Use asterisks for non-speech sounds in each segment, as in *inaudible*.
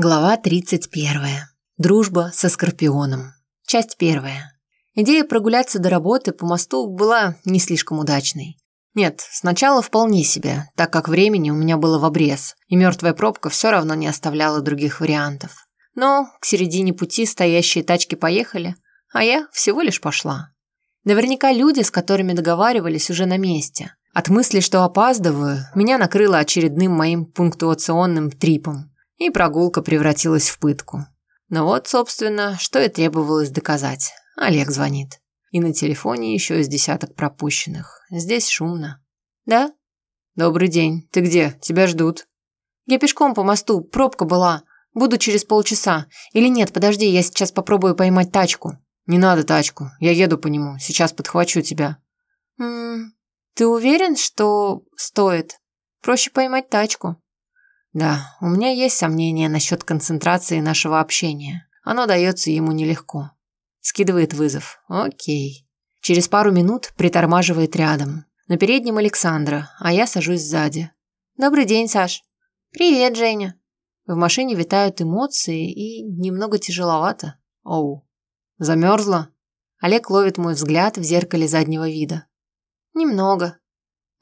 Глава 31. Дружба со Скорпионом. Часть первая. Идея прогуляться до работы по мосту была не слишком удачной. Нет, сначала вполне себе, так как времени у меня было в обрез, и мертвая пробка все равно не оставляла других вариантов. Но к середине пути стоящие тачки поехали, а я всего лишь пошла. Наверняка люди, с которыми договаривались, уже на месте. От мысли, что опаздываю, меня накрыло очередным моим пунктуационным трипом – и прогулка превратилась в пытку. Но вот, собственно, что и требовалось доказать. Олег звонит. И на телефоне еще из десяток пропущенных. Здесь шумно. Да? Добрый день. Ты где? Тебя ждут. Я пешком по мосту. Пробка была. Буду через полчаса. Или нет, подожди, я сейчас попробую поймать тачку. Не надо тачку. Я еду по нему. Сейчас подхвачу тебя. М ты уверен, что стоит? Проще поймать тачку. Да, у меня есть сомнения насчет концентрации нашего общения. Оно дается ему нелегко. Скидывает вызов. Окей. Через пару минут притормаживает рядом. На переднем Александра, а я сажусь сзади. Добрый день, Саш. Привет, Женя. В машине витают эмоции и немного тяжеловато. Оу. Замерзла? Олег ловит мой взгляд в зеркале заднего вида. Немного.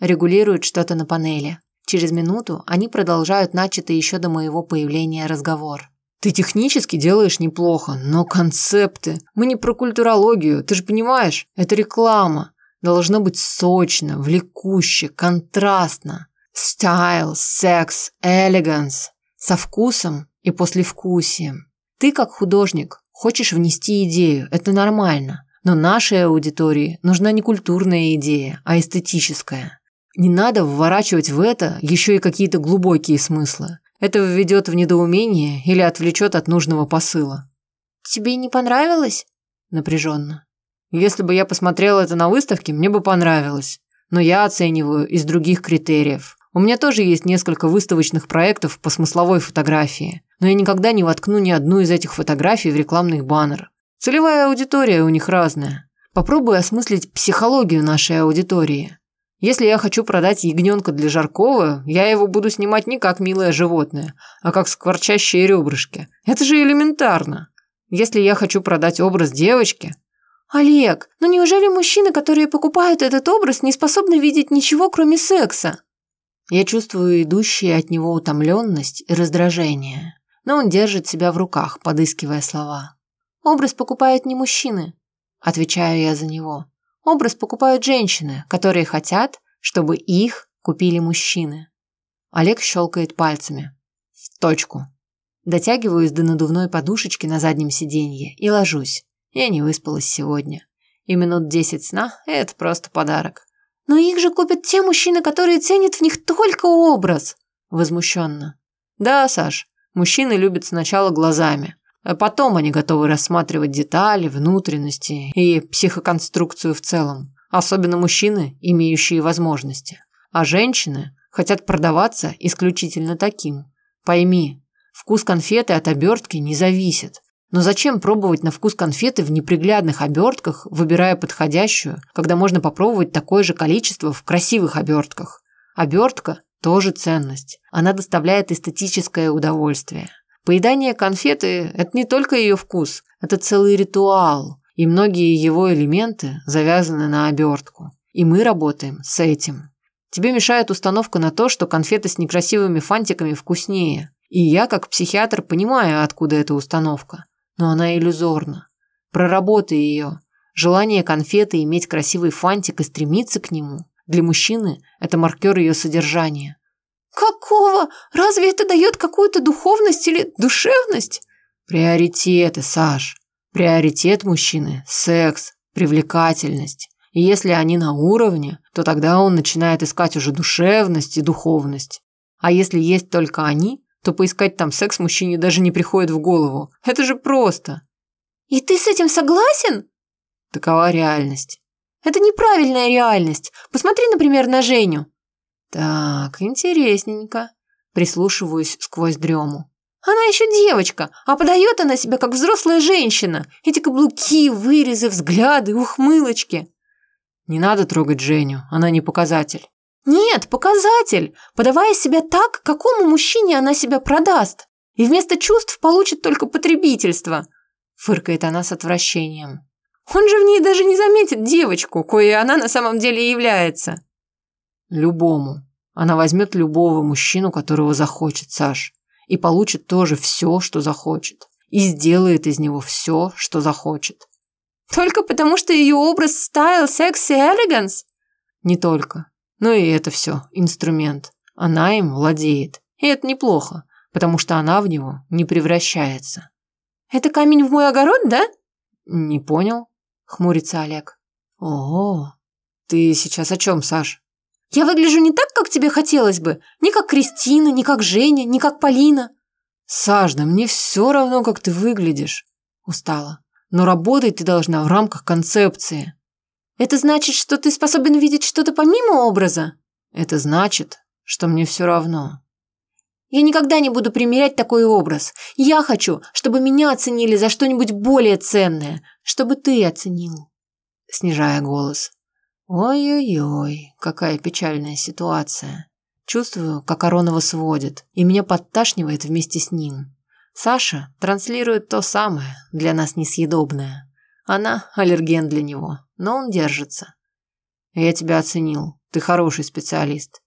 Регулирует что-то на панели. Через минуту они продолжают начатый еще до моего появления разговор. «Ты технически делаешь неплохо, но концепты... Мы не про культурологию, ты же понимаешь? Это реклама. Должно быть сочно, влекуще, контрастно. Стайл, секс, элеганс. Со вкусом и послевкусием. Ты, как художник, хочешь внести идею, это нормально. Но нашей аудитории нужна не культурная идея, а эстетическая. Не надо вворачивать в это еще и какие-то глубокие смыслы. Это введет в недоумение или отвлечет от нужного посыла. «Тебе не понравилось?» Напряженно. «Если бы я посмотрела это на выставке, мне бы понравилось. Но я оцениваю из других критериев. У меня тоже есть несколько выставочных проектов по смысловой фотографии, но я никогда не воткну ни одну из этих фотографий в рекламный баннер. Целевая аудитория у них разная. Попробуй осмыслить психологию нашей аудитории. Если я хочу продать ягненка для Жаркова, я его буду снимать не как милое животное, а как скворчащие ребрышки. Это же элементарно. Если я хочу продать образ девочки... Олег, ну неужели мужчины, которые покупают этот образ, не способны видеть ничего, кроме секса? Я чувствую идущие от него утомленность и раздражение. Но он держит себя в руках, подыскивая слова. Образ покупают не мужчины. Отвечаю я за него. Образ покупают женщины, которые хотят, чтобы их купили мужчины. Олег щелкает пальцами. В точку. Дотягиваюсь до надувной подушечки на заднем сиденье и ложусь. Я не выспалась сегодня. И минут десять сна – это просто подарок. Но их же купят те мужчины, которые ценят в них только образ. Возмущенно. Да, Саш, мужчины любят сначала глазами, а потом они готовы рассматривать детали, внутренности и психоконструкцию в целом. Особенно мужчины, имеющие возможности. А женщины хотят продаваться исключительно таким. Пойми, вкус конфеты от обертки не зависит. Но зачем пробовать на вкус конфеты в неприглядных обертках, выбирая подходящую, когда можно попробовать такое же количество в красивых обертках? Обертка – тоже ценность. Она доставляет эстетическое удовольствие. Поедание конфеты – это не только ее вкус, это целый ритуал, и многие его элементы завязаны на обертку. И мы работаем с этим. Тебе мешает установка на то, что конфеты с некрасивыми фантиками вкуснее. И я, как психиатр, понимаю, откуда эта установка. Но она иллюзорна. Проработай ее. Желание конфеты иметь красивый фантик и стремиться к нему – для мужчины – это маркер ее содержания. «Какого? Разве это дает какую-то духовность или душевность?» «Приоритеты, Саш. Приоритет мужчины – секс, привлекательность. И если они на уровне, то тогда он начинает искать уже душевность и духовность. А если есть только они, то поискать там секс мужчине даже не приходит в голову. Это же просто. И ты с этим согласен? Такова реальность. Это неправильная реальность. Посмотри, например, на Женю. Так, интересненько. Прислушиваюсь сквозь дрему. Она еще девочка, а подает она себя как взрослая женщина. Эти каблуки, вырезы, взгляды, ухмылочки. Не надо трогать Женю, она не показатель. Нет, показатель. Подавая себя так, какому мужчине она себя продаст. И вместо чувств получит только потребительство, фыркает она с отвращением. Он же в ней даже не заметит девочку, коей она на самом деле является. Любому. Она возьмет любого мужчину, которого захочет, Саш, и получит тоже все, что захочет. И сделает из него все, что захочет. Только потому, что ее образ стайл, секс и элеганс? Не только. Но и это все инструмент. Она им владеет. И это неплохо, потому что она в него не превращается. Это камень в мой огород, да? Не понял, хмурится Олег. О, ты сейчас о чем, Саш? Я выгляжу не так, как тебе хотелось бы. Не как Кристина, не как Женя, не как Полина. Саш, да мне все равно, как ты выглядишь. Устала. Но работать ты должна в рамках концепции. Это значит, что ты способен видеть что-то помимо образа? Это значит, что мне все равно. Я никогда не буду примерять такой образ. Я хочу, чтобы меня оценили за что-нибудь более ценное, чтобы ты оценил. Снижая голос. Ой-ой-ой, какая печальная ситуация. Чувствую, как Аронова сводит, и меня подташнивает вместе с ним. Саша транслирует то самое, для нас несъедобное. Она аллерген для него, но он держится. Я тебя оценил, ты хороший специалист.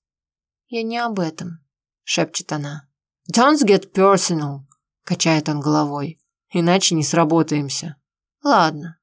Я не об этом, шепчет она. Don't get personal, качает он головой, иначе не сработаемся. Ладно.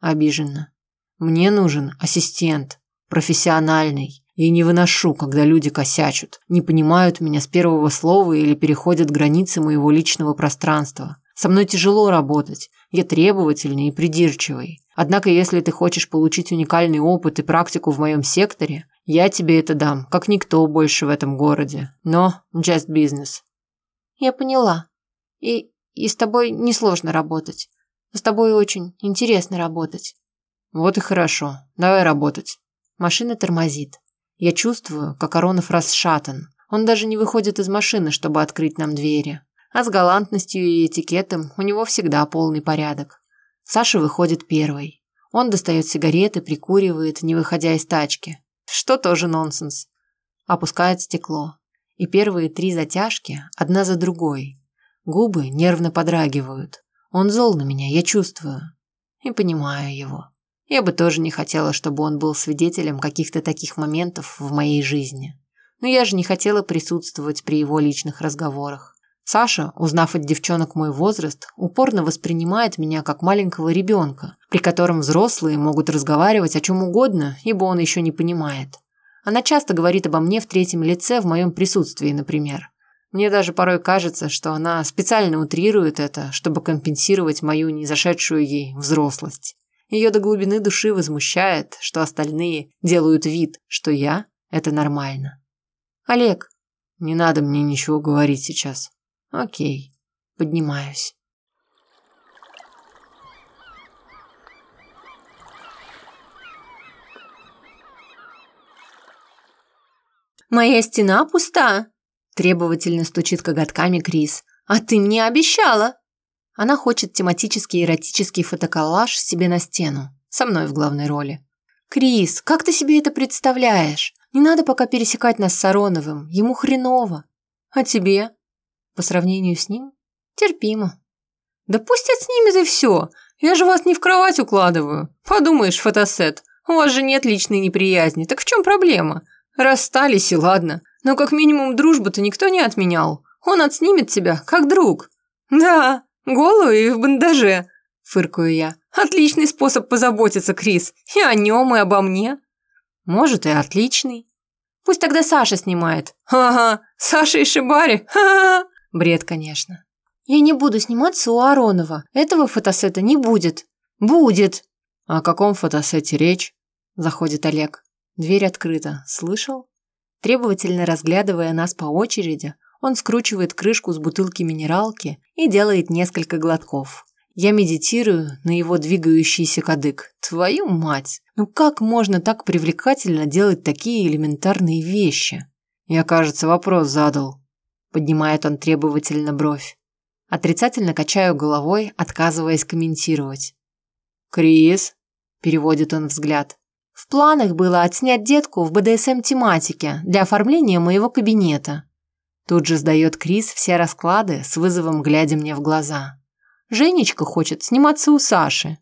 Обиженно. Мне нужен ассистент, профессиональный. Я не выношу, когда люди косячат, не понимают меня с первого слова или переходят границы моего личного пространства. Со мной тяжело работать. Я требовательный и придирчивый. Однако, если ты хочешь получить уникальный опыт и практику в моем секторе, я тебе это дам, как никто больше в этом городе. Но just business. Я поняла. И, и с тобой несложно работать. С тобой очень интересно работать. Вот и хорошо. Давай работать. Машина тормозит. Я чувствую, как Аронов расшатан. Он даже не выходит из машины, чтобы открыть нам двери. А с галантностью и этикетом у него всегда полный порядок. Саша выходит первой. Он достает сигареты, прикуривает, не выходя из тачки. Что тоже нонсенс. Опускает стекло. И первые три затяжки, одна за другой. Губы нервно подрагивают. Он зол на меня, я чувствую. И понимаю его. Я бы тоже не хотела, чтобы он был свидетелем каких-то таких моментов в моей жизни. Но я же не хотела присутствовать при его личных разговорах. Саша, узнав от девчонок мой возраст, упорно воспринимает меня как маленького ребенка, при котором взрослые могут разговаривать о чем угодно, ибо он еще не понимает. Она часто говорит обо мне в третьем лице в моем присутствии, например. Мне даже порой кажется, что она специально утрирует это, чтобы компенсировать мою незашедшую ей взрослость. Ее до глубины души возмущает, что остальные делают вид, что я – это нормально. «Олег, не надо мне ничего говорить сейчас. Окей, поднимаюсь». «Моя стена пуста», – требовательно стучит коготками Крис. «А ты мне обещала!» Она хочет тематический эротический фотоколлаж себе на стену, со мной в главной роли. «Крис, как ты себе это представляешь? Не надо пока пересекать нас с Ароновым, ему хреново. А тебе?» По сравнению с ним? Терпимо. «Да пусть отснимет и все. Я же вас не в кровать укладываю. Подумаешь, фотосет. У вас же нет личной неприязни. Так в чем проблема? Расстались и ладно. Но как минимум дружбу-то никто не отменял. Он отснимет тебя, как друг. Да, Голую и в бандаже, фыркаю я. Отличный способ позаботиться, Крис. И о нем, и обо мне. Может, и отличный. Пусть тогда Саша снимает. Ага, Саша и Шибари. Ха-ха. Бред, конечно. Я не буду сниматься у Аронова. Этого фотосета не будет. Будет. О каком фотосете речь? Заходит Олег. Дверь открыта. Слышал? Требовательно разглядывая нас по очереди, он скручивает крышку с бутылки минералки и делает несколько глотков. Я медитирую на его двигающийся кадык. Твою мать! Ну как можно так привлекательно делать такие элементарные вещи? Я, кажется, вопрос задал. Поднимает он требовательно бровь. Отрицательно качаю головой, отказываясь комментировать. «Крис?» – переводит он взгляд. «В планах было отснять детку в БДСМ-тематике для оформления моего кабинета. Тут же сдает Крис все расклады, с вызовом глядя мне в глаза. Женечка хочет сниматься у Саши.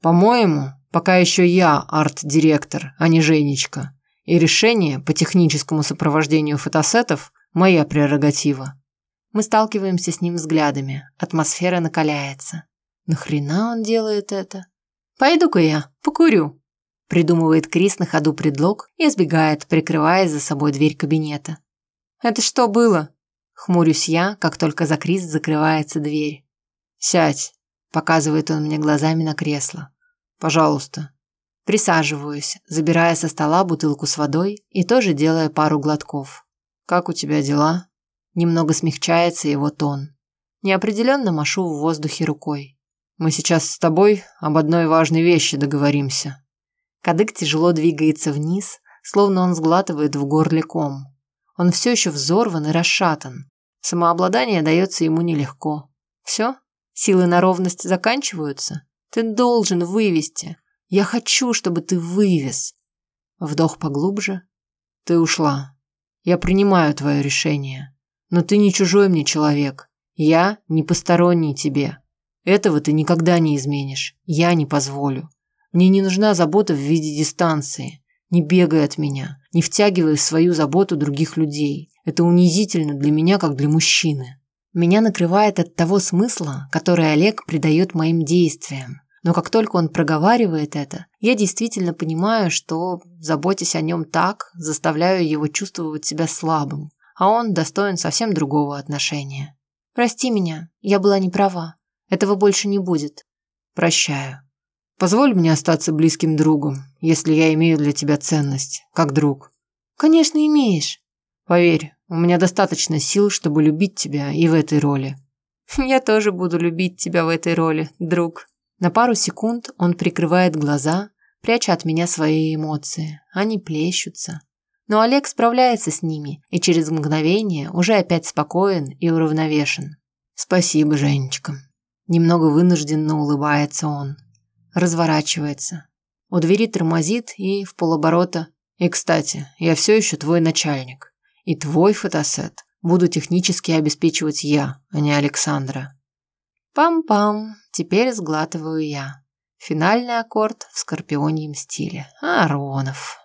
По-моему, пока еще я арт-директор, а не Женечка. И решение по техническому сопровождению фотосетов – моя прерогатива. Мы сталкиваемся с ним взглядами. Атмосфера накаляется. Нахрена он делает это? Пойду-ка я, покурю. Придумывает Крис на ходу предлог и сбегает, прикрывая за собой дверь кабинета. «Это что было?» Хмурюсь я, как только за Крис закрывается дверь. «Сядь», – показывает он мне глазами на кресло. «Пожалуйста». Присаживаюсь, забирая со стола бутылку с водой и тоже делая пару глотков. «Как у тебя дела?» Немного смягчается его тон. Неопределенно машу в воздухе рукой. «Мы сейчас с тобой об одной важной вещи договоримся». Кадык тяжело двигается вниз, словно он сглатывает в горле ком. Он все еще взорван и расшатан. Самообладание дается ему нелегко. Все? Силы на ровность заканчиваются? Ты должен вывести. Я хочу, чтобы ты вывез. Вдох поглубже. Ты ушла. Я принимаю твое решение. Но ты не чужой мне человек. Я не посторонний тебе. Этого ты никогда не изменишь. Я не позволю. Мне не нужна забота в виде дистанции. Не бегай от меня, не втягивай в свою заботу других людей. Это унизительно для меня, как для мужчины. Меня накрывает от того смысла, который Олег придает моим действиям. Но как только он проговаривает это, я действительно понимаю, что, заботясь о нем так, заставляю его чувствовать себя слабым, а он достоин совсем другого отношения. Прости меня, я была не права. Этого больше не будет. Прощаю. Позволь мне остаться близким другом, если я имею для тебя ценность, как друг. Конечно, имеешь. Поверь, у меня достаточно сил, чтобы любить тебя и в этой роли. *laughs* Я тоже буду любить тебя в этой роли, друг. На пару секунд он прикрывает глаза, пряча от меня свои эмоции. Они плещутся. Но Олег справляется с ними и через мгновение уже опять спокоен и уравновешен. Спасибо, Женечка. Немного вынужденно улыбается он разворачивается. У двери тормозит и в полоборота. И, кстати, я все еще твой начальник. И твой фотосет буду технически обеспечивать я, а не Александра. Пам-пам, теперь сглатываю я. Финальный аккорд в скорпионьем стиле. Аронов.